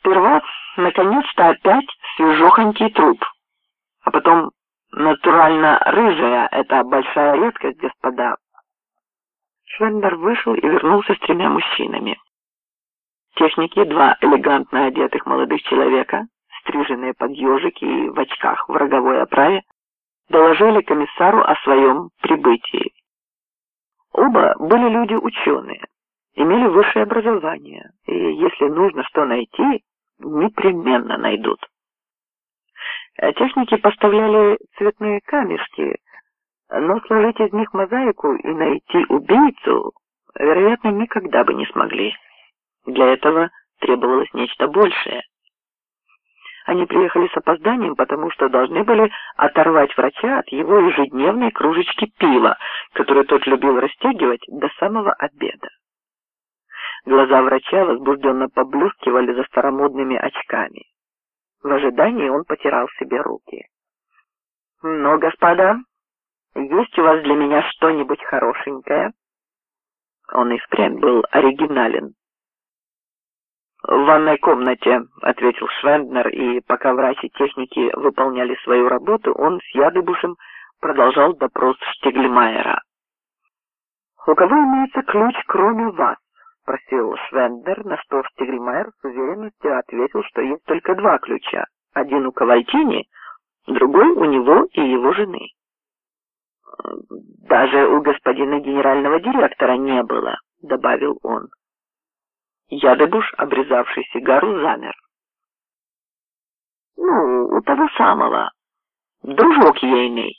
Сперва, наконец-то, опять свежохонький труп, а потом натурально рыжая, это большая редкость, господа. Швендер вышел и вернулся с тремя мужчинами. Техники, два элегантно одетых молодых человека, стриженные под ежики и в очках в роговой оправе, доложили комиссару о своем прибытии. Оба были люди ученые, имели высшее образование, и если нужно что найти, непременно найдут. Техники поставляли цветные камешки, но сложить из них мозаику и найти убийцу, вероятно, никогда бы не смогли. Для этого требовалось нечто большее. Они приехали с опозданием, потому что должны были оторвать врача от его ежедневной кружечки пива, которую тот любил растягивать до самого обеда. Глаза врача возбужденно поблескивали за старомодными очками. В ожидании он потирал себе руки. «Ну, господа, есть у вас для меня что-нибудь хорошенькое?» Он и впрямь был оригинален. «В ванной комнате», — ответил Швенднер, и пока врачи техники выполняли свою работу, он с Ядыбушем продолжал допрос Штигльмайера. «У кого имеется ключ, кроме вас?» — спросил Швендер, на что Штигльмайер с уверенностью ответил, что есть только два ключа. Один у Кавальтини, другой у него и его жены. «Даже у господина генерального директора не было», — добавил он. Ядыбуш, обрезавший сигару, замер. «Ну, у того самого. Дружок ейный.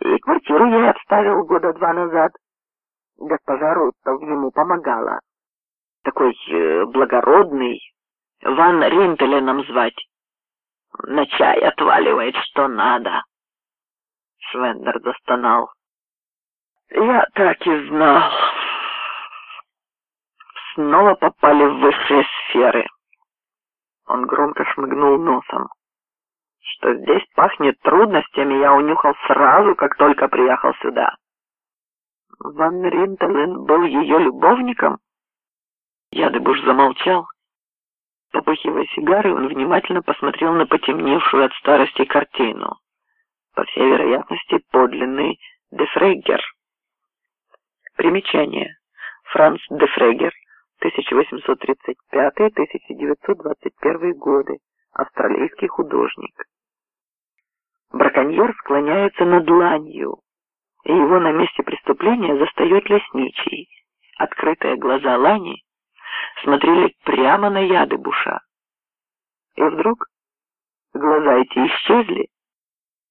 И квартиру я обставил года два назад. Госпожа Рустов ему помогала. Такой благородный. Ван Ринтеленом звать. На чай отваливает, что надо». Швендер застонал. «Я так и знал» снова попали в высшие сферы. Он громко шмыгнул носом. Что здесь пахнет трудностями, я унюхал сразу, как только приехал сюда. Ван Ринтелен был ее любовником? Ядыбуш замолчал. Попыхивая сигарой, он внимательно посмотрел на потемневшую от старости картину. По всей вероятности, подлинный Дефрегер. Примечание. Франц Дефрегер 1835-1921 годы, австралийский художник. Браконьер склоняется над ланью, и его на месте преступления застает лесничий. Открытые глаза лани смотрели прямо на яды буша. И вдруг глаза эти исчезли,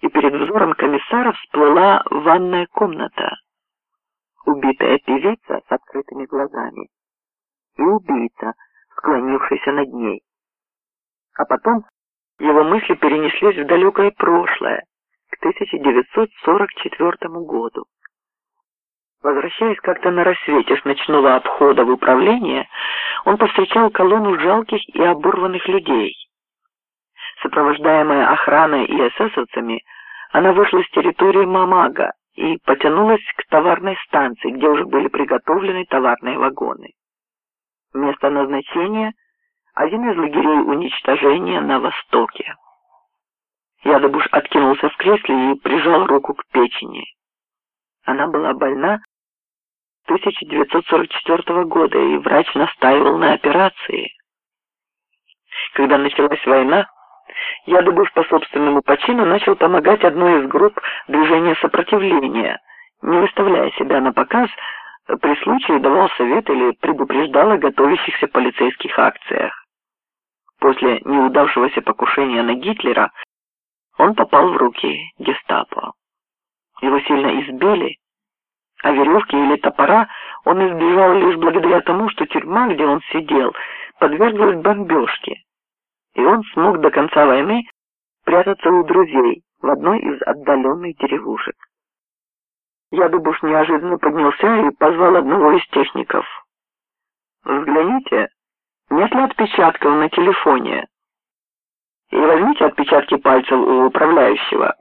и перед взором комиссара всплыла ванная комната. Убитая певица с открытыми глазами и убийца, склонившийся над ней. А потом его мысли перенеслись в далекое прошлое, к 1944 году. Возвращаясь как-то на рассвете с ночного обхода в управление, он повстречал колонну жалких и оборванных людей. Сопровождаемая охраной и эсэсовцами, она вышла с территории Мамага и потянулась к товарной станции, где уже были приготовлены товарные вагоны. Место назначения – один из лагерей уничтожения на востоке. Ядобуш откинулся в кресле и прижал руку к печени. Она была больна 1944 года, и врач настаивал на операции. Когда началась война, Ядобуш по собственному почину начал помогать одной из групп движения сопротивления, не выставляя себя на показ, при случае давал совет или предупреждал о готовящихся полицейских акциях. После неудавшегося покушения на Гитлера он попал в руки гестапо. Его сильно избили, а веревки или топора он избежал лишь благодаря тому, что тюрьма, где он сидел, подверглась бомбежке, и он смог до конца войны прятаться у друзей в одной из отдаленных деревушек. Ядубуш неожиданно поднялся и позвал одного из техников. «Взгляните, нет ли отпечатков на телефоне? И возьмите отпечатки пальцев у управляющего».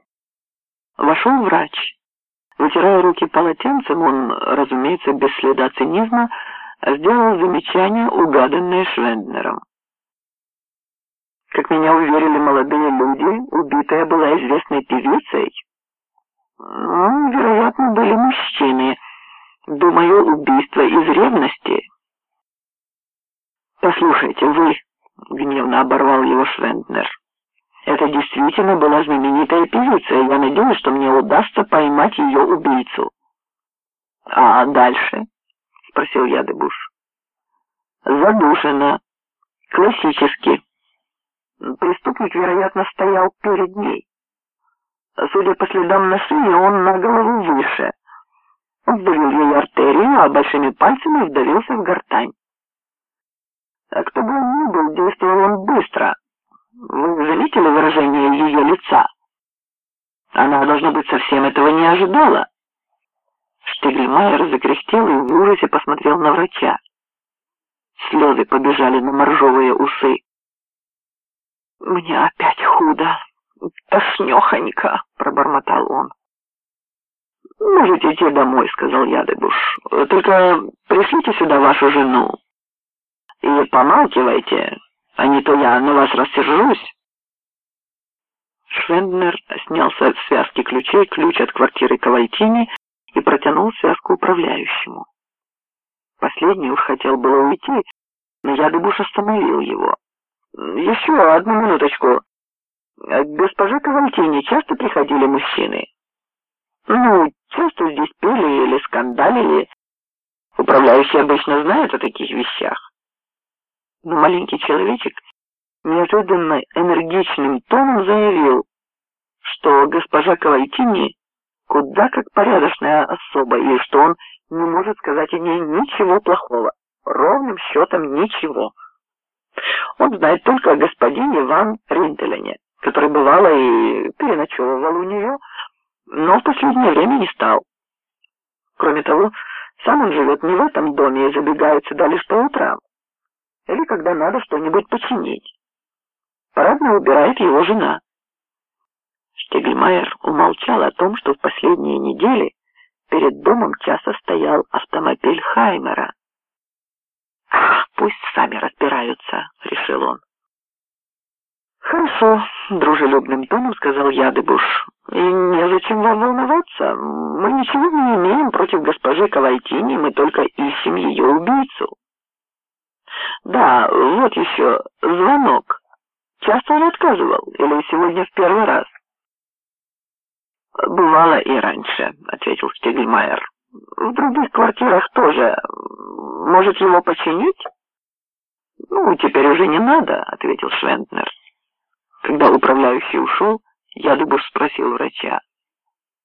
Вошел врач. Вытирая руки полотенцем, он, разумеется, без следа цинизма, сделал замечание, угаданное Швенднером. Как меня уверили молодые люди, убитая была известной певицей. Ну, вероятно, были мужчины. Думаю, убийство из ревности. Послушайте, вы, гневно оборвал его Швенднер. Это действительно была знаменитая певица, и я надеюсь, что мне удастся поймать ее убийцу. А дальше? спросил я Дебуш. Задушена. Классически. Преступник, вероятно, стоял перед ней. Судя по следам на шее, он на голову выше. Он вдавил ей артерию, а большими пальцами вдавился в гортань. А кто бы он ни был, действовал он быстро. Вы заметили выражение ее лица? Она, должно быть, совсем этого не ожидала. Штигльмайер закряхтел и в ужасе посмотрел на врача. Слезы побежали на моржовые усы. «Мне опять худо, тошнёхонько», — пробормотал он. «Можете идти домой», — сказал Ядыбуш. «Только пришлите сюда вашу жену. И помалкивайте, а не то я на вас рассержусь». Швенднер снял с связки ключей ключ от квартиры Кавальтини и протянул связку управляющему. Последний уж хотел было уйти, но Ядыбуш остановил его. «Еще одну минуточку. К госпоже Кавальтини часто приходили мужчины?» «Ну, часто здесь пили или скандалили. Управляющий обычно знает о таких вещах». Но маленький человечек неожиданно энергичным тоном заявил, что госпожа Кавальтини куда как порядочная особа, и что он не может сказать о ней ничего плохого, ровным счетом ничего. Он знает только о господине Ван Ринтелене, который бывало и переночевывал у нее, но в последнее время не стал. Кроме того, сам он живет не в этом доме и забегает сюда лишь по утрам, или когда надо что-нибудь починить. Парадно убирает его жена. Штегльмайер умолчал о том, что в последние недели перед домом часто стоял автомобиль Хаймера. «Ах, пусть сами разбираются», — решил он. «Хорошо», — дружелюбным тоном сказал Ядыбуш. «И незачем вам волноваться. Мы ничего не имеем против госпожи Кавальтини, мы только ищем ее убийцу». «Да, вот еще звонок. Часто он отказывал, или сегодня в первый раз?» «Бывало и раньше», — ответил Штигльмайер. «В других квартирах тоже. Может, его починить?» «Ну, теперь уже не надо», — ответил Швентнер. Когда управляющий ушел, я Ядубуш спросил врача.